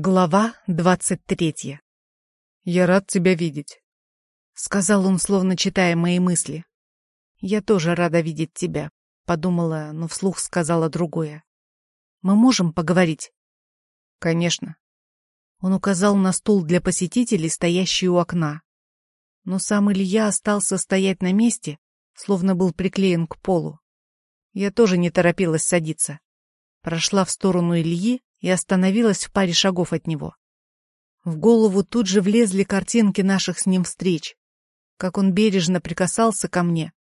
Глава двадцать третья. «Я рад тебя видеть», — сказал он, словно читая мои мысли. «Я тоже рада видеть тебя», — подумала, но вслух сказала другое. «Мы можем поговорить?» «Конечно». Он указал на стул для посетителей, стоящий у окна. Но сам Илья остался стоять на месте, словно был приклеен к полу. Я тоже не торопилась садиться. Прошла в сторону Ильи, и остановилась в паре шагов от него. В голову тут же влезли картинки наших с ним встреч, как он бережно прикасался ко мне,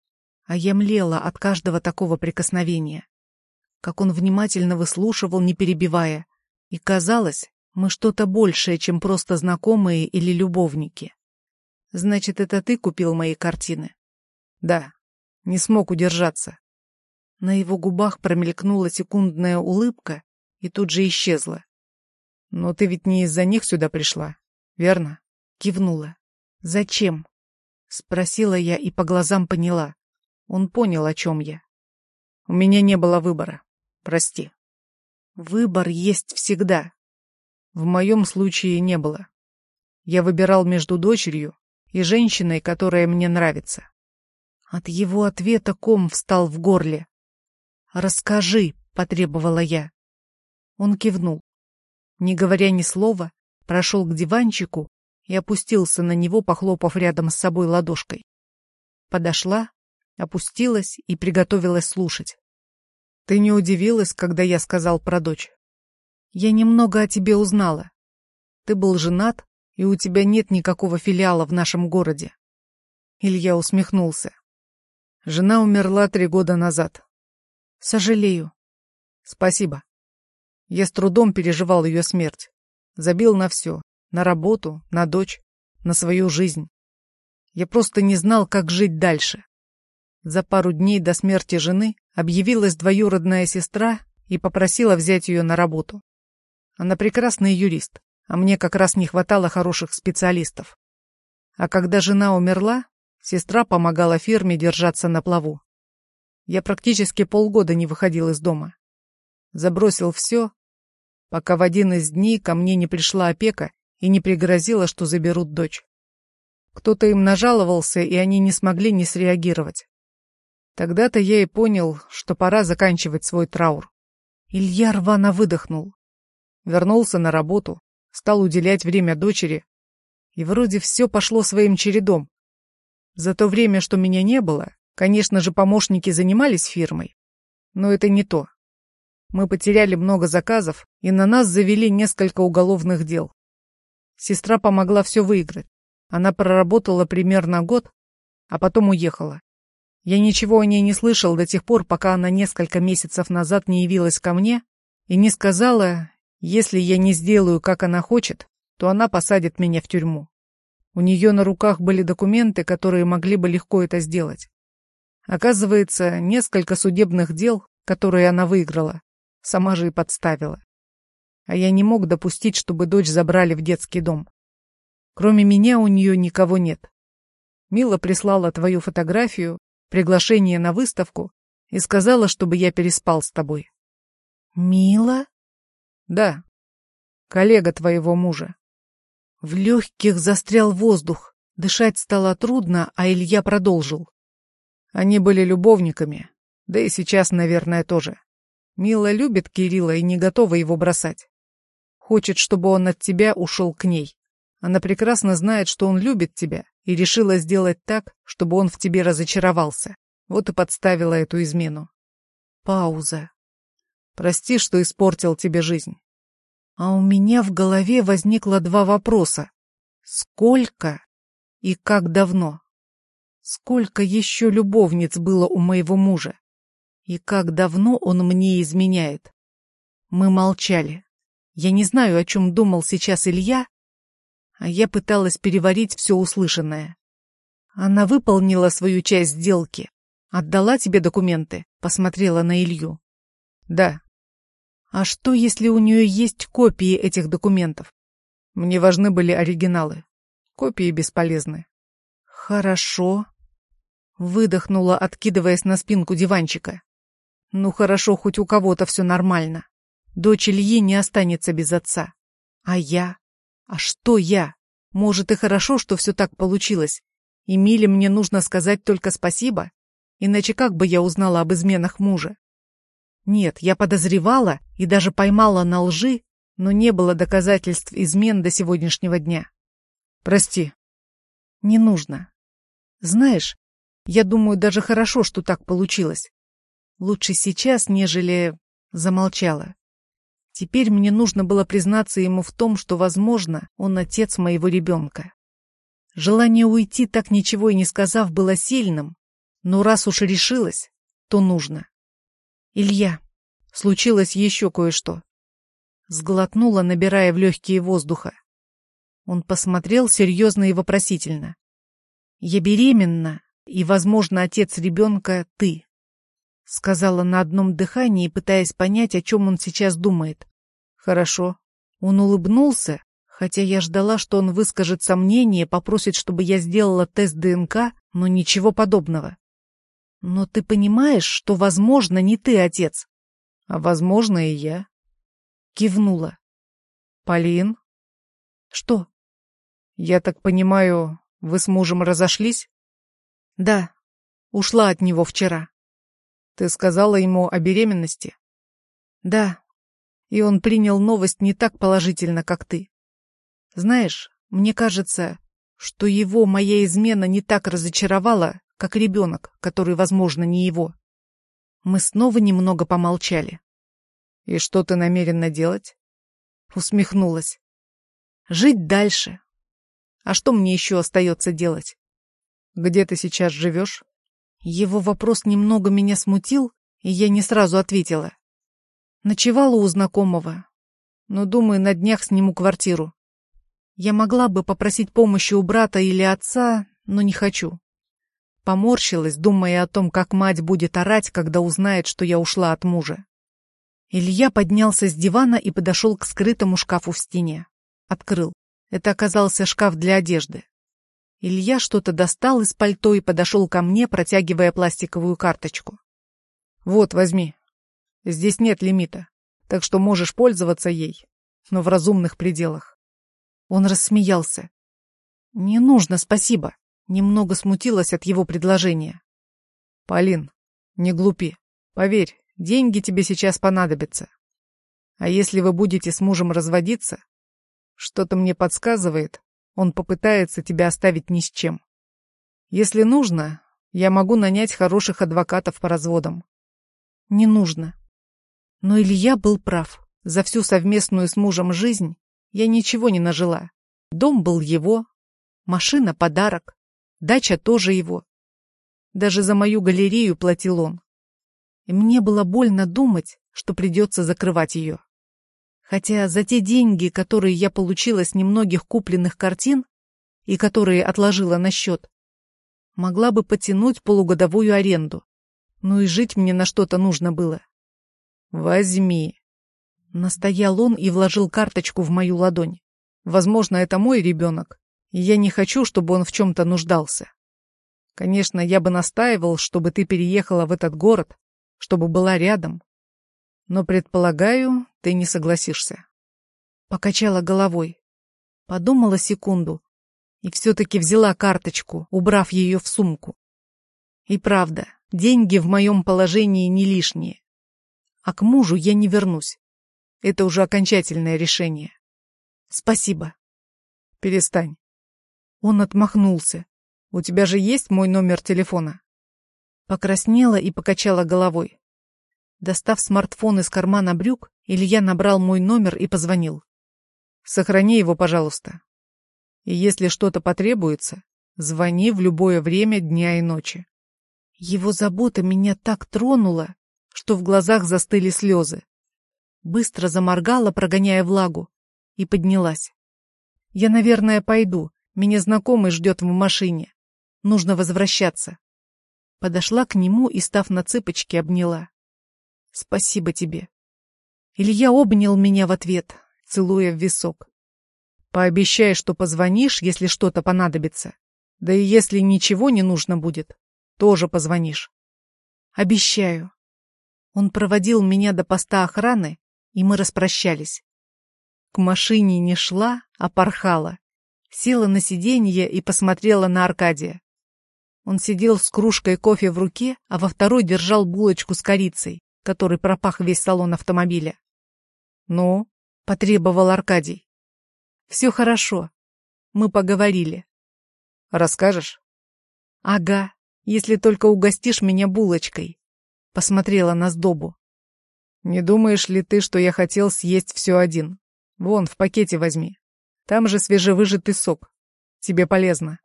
а я млела от каждого такого прикосновения, как он внимательно выслушивал, не перебивая, и казалось, мы что-то большее, чем просто знакомые или любовники. Значит, это ты купил мои картины? Да, не смог удержаться. На его губах промелькнула секундная улыбка, и тут же исчезла. «Но ты ведь не из-за них сюда пришла, верно?» Кивнула. «Зачем?» Спросила я и по глазам поняла. Он понял, о чем я. «У меня не было выбора. Прости». «Выбор есть всегда». В моем случае не было. Я выбирал между дочерью и женщиной, которая мне нравится. От его ответа ком встал в горле. «Расскажи», — потребовала я. Он кивнул. Не говоря ни слова, прошел к диванчику и опустился на него, похлопав рядом с собой ладошкой. Подошла, опустилась и приготовилась слушать. «Ты не удивилась, когда я сказал про дочь?» «Я немного о тебе узнала. Ты был женат, и у тебя нет никакого филиала в нашем городе». Илья усмехнулся. «Жена умерла три года назад». «Сожалею». «Спасибо. Я с трудом переживал ее смерть. Забил на все. На работу, на дочь, на свою жизнь. Я просто не знал, как жить дальше. За пару дней до смерти жены объявилась двоюродная сестра и попросила взять ее на работу. Она прекрасный юрист, а мне как раз не хватало хороших специалистов. А когда жена умерла, сестра помогала фирме держаться на плаву. Я практически полгода не выходил из дома. Забросил все пока в один из дней ко мне не пришла опека и не пригрозила, что заберут дочь. Кто-то им нажаловался, и они не смогли не среагировать. Тогда-то я и понял, что пора заканчивать свой траур. Илья рвано выдохнул. Вернулся на работу, стал уделять время дочери, и вроде все пошло своим чередом. За то время, что меня не было, конечно же, помощники занимались фирмой, но это не то. Мы потеряли много заказов, и на нас завели несколько уголовных дел. Сестра помогла все выиграть. Она проработала примерно год, а потом уехала. Я ничего о ней не слышал до тех пор, пока она несколько месяцев назад не явилась ко мне и не сказала, если я не сделаю, как она хочет, то она посадит меня в тюрьму. У нее на руках были документы, которые могли бы легко это сделать. Оказывается, несколько судебных дел, которые она выиграла, Сама же и подставила. А я не мог допустить, чтобы дочь забрали в детский дом. Кроме меня у нее никого нет. Мила прислала твою фотографию, приглашение на выставку и сказала, чтобы я переспал с тобой. Мила? Да. Коллега твоего мужа. В легких застрял воздух. Дышать стало трудно, а Илья продолжил. Они были любовниками, да и сейчас, наверное, тоже. Мила любит Кирилла и не готова его бросать. Хочет, чтобы он от тебя ушел к ней. Она прекрасно знает, что он любит тебя, и решила сделать так, чтобы он в тебе разочаровался. Вот и подставила эту измену. Пауза. Прости, что испортил тебе жизнь. А у меня в голове возникло два вопроса. Сколько и как давно? Сколько еще любовниц было у моего мужа? И как давно он мне изменяет? Мы молчали. Я не знаю, о чем думал сейчас Илья, а я пыталась переварить все услышанное. Она выполнила свою часть сделки. Отдала тебе документы? Посмотрела на Илью. Да. А что, если у нее есть копии этих документов? Мне важны были оригиналы. Копии бесполезны. Хорошо. Выдохнула, откидываясь на спинку диванчика. Ну хорошо, хоть у кого-то все нормально. Дочь Ильи не останется без отца. А я? А что я? Может, и хорошо, что все так получилось. И Миле мне нужно сказать только спасибо? Иначе как бы я узнала об изменах мужа? Нет, я подозревала и даже поймала на лжи, но не было доказательств измен до сегодняшнего дня. Прости. Не нужно. Знаешь, я думаю, даже хорошо, что так получилось. Лучше сейчас, нежели... Замолчала. Теперь мне нужно было признаться ему в том, что, возможно, он отец моего ребенка. Желание уйти, так ничего и не сказав, было сильным, но раз уж решилась, то нужно. Илья, случилось еще кое-что. Сглотнула, набирая в легкие воздуха. Он посмотрел серьезно и вопросительно. «Я беременна, и, возможно, отец ребенка — ты», — сказала на одном дыхании, пытаясь понять, о чем он сейчас думает. «Хорошо». Он улыбнулся, хотя я ждала, что он выскажет сомнение, попросит, чтобы я сделала тест ДНК, но ничего подобного. «Но ты понимаешь, что, возможно, не ты отец?» «А, возможно, и я». Кивнула. «Полин?» «Что?» «Я так понимаю, вы с мужем разошлись?» «Да, ушла от него вчера». «Ты сказала ему о беременности?» «Да, и он принял новость не так положительно, как ты. Знаешь, мне кажется, что его моя измена не так разочаровала, как ребенок, который, возможно, не его. Мы снова немного помолчали. «И что ты намерена делать?» Усмехнулась. «Жить дальше, а что мне еще остается делать? Где ты сейчас живешь? Его вопрос немного меня смутил, и я не сразу ответила. Ночевала у знакомого, но, думаю, на днях сниму квартиру. Я могла бы попросить помощи у брата или отца, но не хочу. Поморщилась, думая о том, как мать будет орать, когда узнает, что я ушла от мужа. Илья поднялся с дивана и подошел к скрытому шкафу в стене. Открыл. Это оказался шкаф для одежды. Илья что-то достал из пальто и подошел ко мне, протягивая пластиковую карточку. «Вот, возьми. Здесь нет лимита, так что можешь пользоваться ей, но в разумных пределах». Он рассмеялся. «Не нужно, спасибо». Немного смутилась от его предложения. «Полин, не глупи. Поверь, деньги тебе сейчас понадобятся. А если вы будете с мужем разводиться, что-то мне подсказывает, он попытается тебя оставить ни с чем. Если нужно, я могу нанять хороших адвокатов по разводам. Не нужно. Но Илья был прав. За всю совместную с мужем жизнь я ничего не нажила. Дом был его, машина — подарок, дача тоже его. Даже за мою галерею платил он. И мне было больно думать, что придется закрывать ее. Хотя за те деньги, которые я получила с немногих купленных картин и которые отложила на счет, могла бы потянуть полугодовую аренду. Ну и жить мне на что-то нужно было. «Возьми», — настоял он и вложил карточку в мою ладонь. «Возможно, это мой ребенок, и я не хочу, чтобы он в чем-то нуждался. Конечно, я бы настаивал, чтобы ты переехала в этот город, чтобы была рядом, но, предполагаю, ты не согласишься. Покачала головой. Подумала секунду и все-таки взяла карточку, убрав ее в сумку. И правда, деньги в моем положении не лишние. А к мужу я не вернусь. Это уже окончательное решение. Спасибо. Перестань. Он отмахнулся. У тебя же есть мой номер телефона? Покраснела и покачала головой. Достав смартфон из кармана брюк, Илья набрал мой номер и позвонил. «Сохрани его, пожалуйста. И если что-то потребуется, звони в любое время дня и ночи». Его забота меня так тронула, что в глазах застыли слезы. Быстро заморгала, прогоняя влагу, и поднялась. «Я, наверное, пойду. Меня знакомый ждет в машине. Нужно возвращаться». Подошла к нему и, став на цыпочки, обняла. Спасибо тебе. Илья обнял меня в ответ, целуя в висок. Пообещай, что позвонишь, если что-то понадобится. Да и если ничего не нужно будет, тоже позвонишь. Обещаю. Он проводил меня до поста охраны, и мы распрощались. К машине не шла, а порхала. Села на сиденье и посмотрела на Аркадия. Он сидел с кружкой кофе в руке, а во второй держал булочку с корицей, который пропах весь салон автомобиля. «Ну?» — потребовал Аркадий. «Все хорошо. Мы поговорили». «Расскажешь?» «Ага, если только угостишь меня булочкой», — посмотрела на сдобу. «Не думаешь ли ты, что я хотел съесть все один? Вон, в пакете возьми. Там же свежевыжатый сок. Тебе полезно».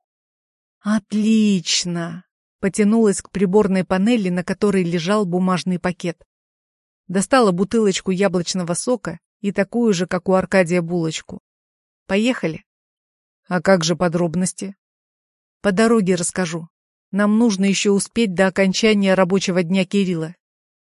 «Отлично!» Потянулась к приборной панели, на которой лежал бумажный пакет. Достала бутылочку яблочного сока и такую же, как у Аркадия, булочку. «Поехали?» «А как же подробности?» «По дороге расскажу. Нам нужно еще успеть до окончания рабочего дня Кирилла».